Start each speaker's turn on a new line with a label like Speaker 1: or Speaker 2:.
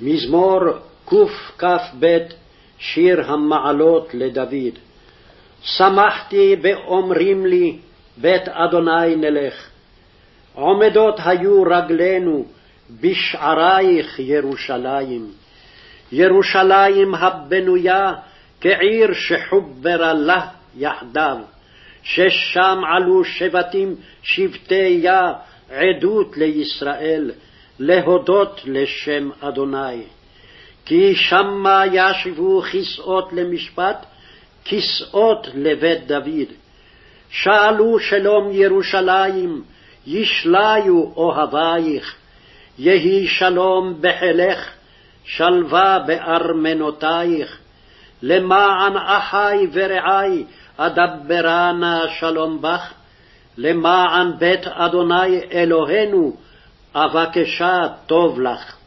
Speaker 1: מזמור קכ"ב שיר המעלות לדוד. שמחתי באומרים לי, בית אדוני נלך. עומדות היו רגלינו בשערייך ירושלים. ירושלים הבנויה כעיר שחוברה לה יחדיו, ששם עלו שבטים שבטיה עדות לישראל, להודות לשם אדוני. כי שמה ישבו כסאות למשפט, כסאות לבית דוד. שאלו שלום ירושלים, ישליו אוהבייך. יהי שלום בחילך, שלווה בארמנותייך. למען אחי ורעי אדברה נא שלום בך, למען בית אדוני אלוהינו אבקשה טוב לך.